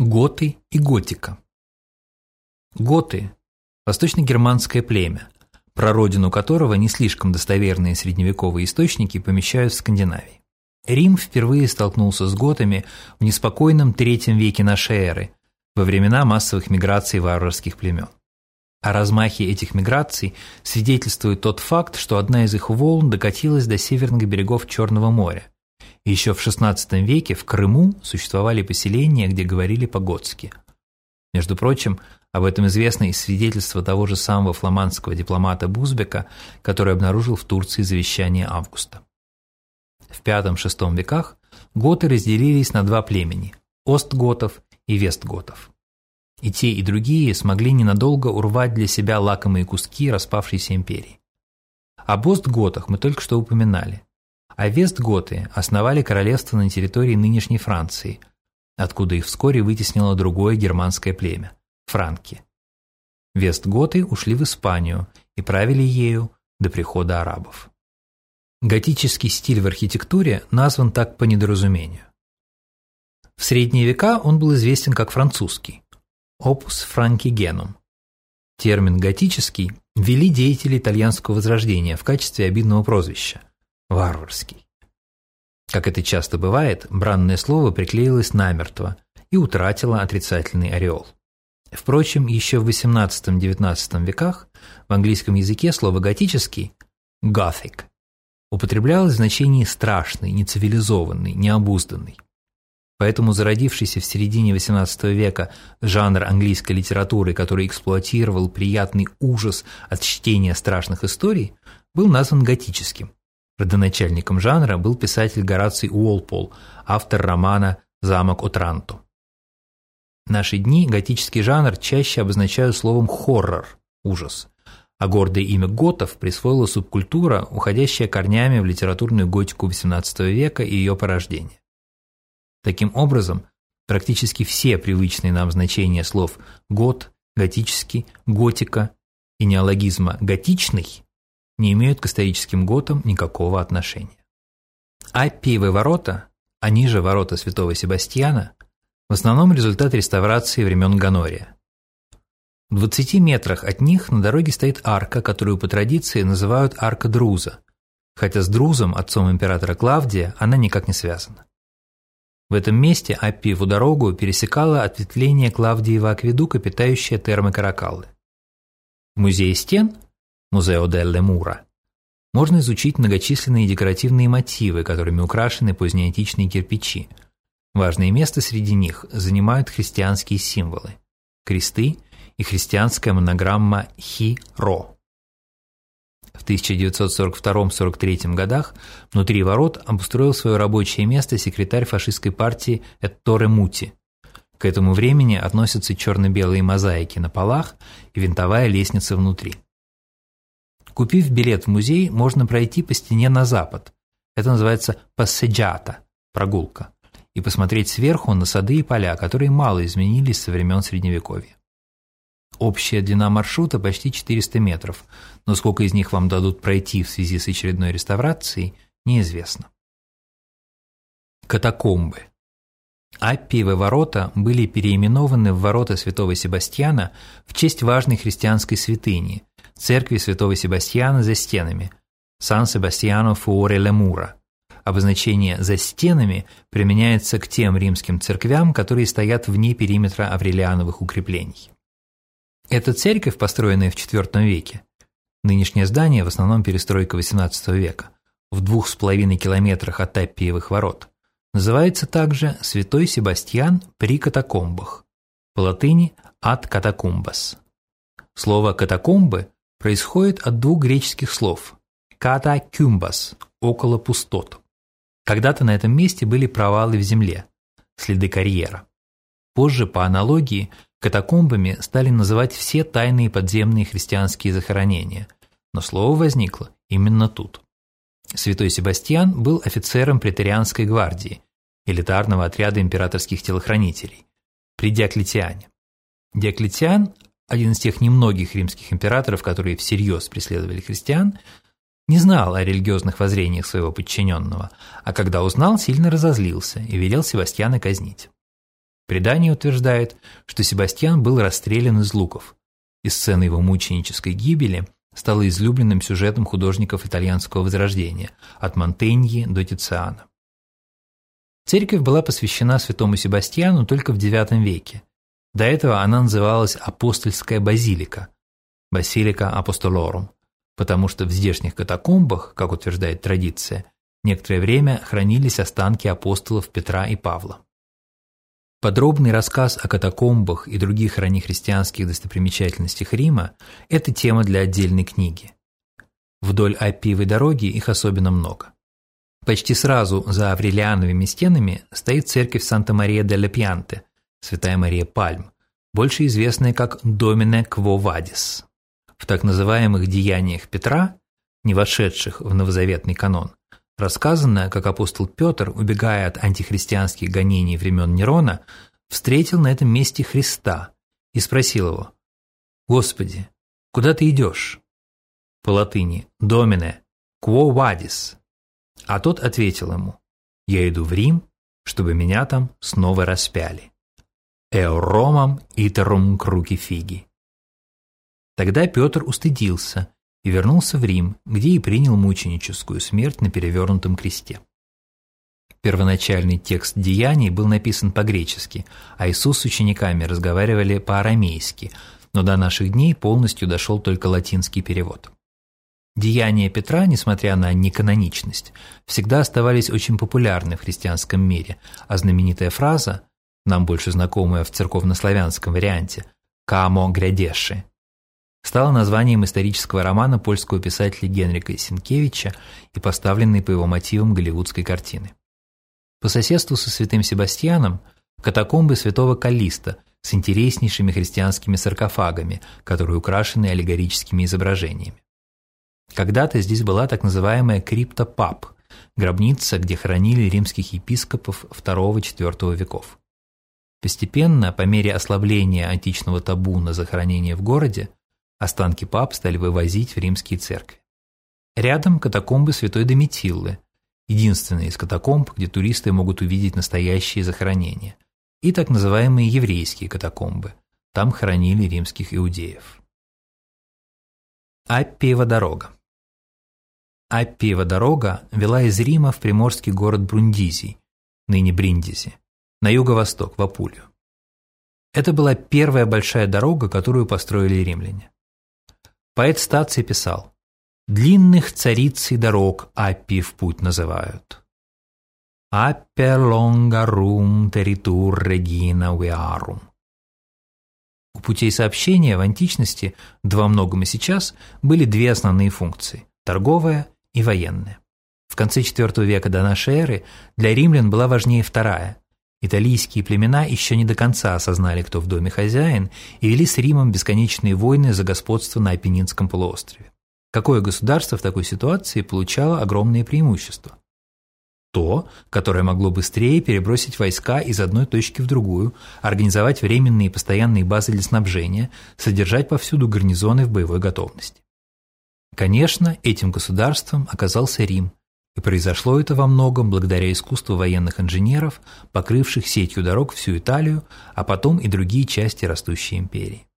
Готы и готика Готы – восточно-германское племя, прародину которого не слишком достоверные средневековые источники помещают в Скандинавии. Рим впервые столкнулся с готами в неспокойном третьем веке нашей эры, во времена массовых миграций варварских племен. О размахе этих миграций свидетельствует тот факт, что одна из их волн докатилась до северных берегов Черного моря – еще в XVI веке в Крыму существовали поселения, где говорили по-готски. Между прочим, об этом известно из свидетельства того же самого фламандского дипломата Бузбека, который обнаружил в Турции завещание Августа. В V-VI веках готы разделились на два племени – Остготов и Вестготов. И те, и другие смогли ненадолго урвать для себя лакомые куски распавшейся империи. Об Остготах мы только что упоминали а вестготы основали королевство на территории нынешней Франции, откуда их вскоре вытеснило другое германское племя – франки. Вестготы ушли в Испанию и правили ею до прихода арабов. Готический стиль в архитектуре назван так по недоразумению. В средние века он был известен как французский – opus francigenum. Термин «готический» ввели деятели итальянского возрождения в качестве обидного прозвища варварский. Как это часто бывает, бранное слово приклеилось намертво и утратило отрицательный ореол. Впрочем, еще в XVIII-XIX веках в английском языке слово «готический» – «gothic» употреблялось в значении «страшный», «нецивилизованный», «необузданный». Поэтому зародившийся в середине XVIII века жанр английской литературы, который эксплуатировал приятный ужас от чтения страшных историй, был назван готическим. Родоначальником жанра был писатель Гораций Уолпол, автор романа «Замок Отранто». В наши дни готический жанр чаще обозначают словом «хоррор» – ужас, а гордое имя готов присвоила субкультура, уходящая корнями в литературную готику XVIII века и ее порождение. Таким образом, практически все привычные нам значения слов «гот», «готический», «готика» и неологизма «готичный» не имеют к историческим готам никакого отношения. Аппиевы ворота, они же ворота святого Себастьяна, в основном результат реставрации времен Ганория. В 20 метрах от них на дороге стоит арка, которую по традиции называют арка Друза, хотя с Друзом, отцом императора Клавдия, она никак не связана. В этом месте Аппиеву дорогу пересекало ответвление Клавдиева акведука, питающее термы Каракаллы. В музее стен Музео Делле Мура, можно изучить многочисленные декоративные мотивы, которыми украшены позднеантичные кирпичи. Важное место среди них занимают христианские символы – кресты и христианская монограмма «Хи-Ро». В 1942-43 годах внутри ворот обустроил свое рабочее место секретарь фашистской партии Этторе Мути. К этому времени относятся черно-белые мозаики на полах и винтовая лестница внутри. Купив билет в музей, можно пройти по стене на запад. Это называется пасседжата – прогулка. И посмотреть сверху на сады и поля, которые мало изменились со времен Средневековья. Общая длина маршрута почти 400 метров, но сколько из них вам дадут пройти в связи с очередной реставрацией, неизвестно. Катакомбы. Аппиевы ворота были переименованы в ворота святого Себастьяна в честь важной христианской святыни, церкви святого Себастьяна за стенами, Сан-Себастьяно Фуоре Лемура. Обозначение «за стенами» применяется к тем римским церквям, которые стоят вне периметра аврелиановых укреплений. Эта церковь, построенная в IV веке, нынешнее здание в основном перестройка XVIII века, в двух с половиной километрах от Аппиевых ворот, называется также «Святой Себастьян при катакомбах», по латыни «ad катакумбас». Слово «катакомбы» происходит от двух греческих слов «ката кюмбас» – «около пустот». Когда-то на этом месте были провалы в земле, следы карьера. Позже, по аналогии, катакомбами стали называть все тайные подземные христианские захоронения, но слово возникло именно тут. Святой Себастьян был офицером претерианской гвардии, элитарного отряда императорских телохранителей, при Диоклетиане. Диоклетиан один из тех немногих римских императоров, которые всерьез преследовали христиан, не знал о религиозных воззрениях своего подчиненного, а когда узнал, сильно разозлился и велел Севастьяна казнить. Предание утверждает, что Себастьян был расстрелян из луков, и сцена его мученической гибели стала излюбленным сюжетом художников итальянского возрождения, от Монтеньи до Тициана. Церковь была посвящена святому Себастьяну только в IX веке. До этого она называлась Апостольская базилика – Басилика Апостолорум, потому что в здешних катакомбах, как утверждает традиция, некоторое время хранились останки апостолов Петра и Павла. Подробный рассказ о катакомбах и других раннехристианских достопримечательностях Рима – это тема для отдельной книги. Вдоль Аппиевой дороги их особенно много. Почти сразу за Аврелиановыми стенами стоит церковь Санта-Мария-де-Ла Пьянте, Святая Мария Пальм, больше известная как Домине Кво Вадис. В так называемых «деяниях Петра», не вошедших в новозаветный канон, рассказано, как апостол Петр, убегая от антихристианских гонений времен Нерона, встретил на этом месте Христа и спросил его «Господи, куда ты идешь?» По латыни «Домине, quo vadis?» А тот ответил ему, «Я иду в Рим, чтобы меня там снова распяли». «Эо ромам итерум круки фиги». Тогда Петр устыдился и вернулся в Рим, где и принял мученическую смерть на перевернутом кресте. Первоначальный текст деяний был написан по-гречески, а Иисус с учениками разговаривали по-арамейски, но до наших дней полностью дошел только латинский перевод. Деяния Петра, несмотря на неканоничность, всегда оставались очень популярны в христианском мире, а знаменитая фраза, нам больше знакомая в церковнославянском варианте «Камо грядеши», стала названием исторического романа польского писателя Генрика Сенкевича и поставленной по его мотивам голливудской картины. По соседству со святым Себастьяном катакомбы святого Калиста с интереснейшими христианскими саркофагами, которые украшены аллегорическими изображениями. Когда-то здесь была так называемая крипта пап, гробница, где хоронили римских епископов II-IV веков. Постепенно, по мере ослабления античного табу на захоронение в городе, останки пап стали вывозить в римские церкви. Рядом катакомбы святой Доmitиллы, единственные из катакомб, где туристы могут увидеть настоящие захоронения, и так называемые еврейские катакомбы, там хоронили римских иудеев. Аппиева дорога Аппиева дорога вела из Рима в приморский город Брундизий, ныне Бриндизи, на юго-восток, в Апулию. Это была первая большая дорога, которую построили римляне. Поэт стации писал «Длинных цариц и дорог Аппи в путь называют». «Аппе лонгарум теритур регина виарум». У путей сообщения в античности, два многом и сейчас, были две основные функции – торговая и военные. В конце IV века до эры для римлян была важнее вторая. Италийские племена еще не до конца осознали, кто в доме хозяин, и вели с Римом бесконечные войны за господство на Апеннинском полуострове. Какое государство в такой ситуации получало огромные преимущества? То, которое могло быстрее перебросить войска из одной точки в другую, организовать временные и постоянные базы для снабжения, содержать повсюду гарнизоны в боевой готовности. Конечно, этим государством оказался Рим, и произошло это во многом благодаря искусству военных инженеров, покрывших сетью дорог всю Италию, а потом и другие части растущей империи.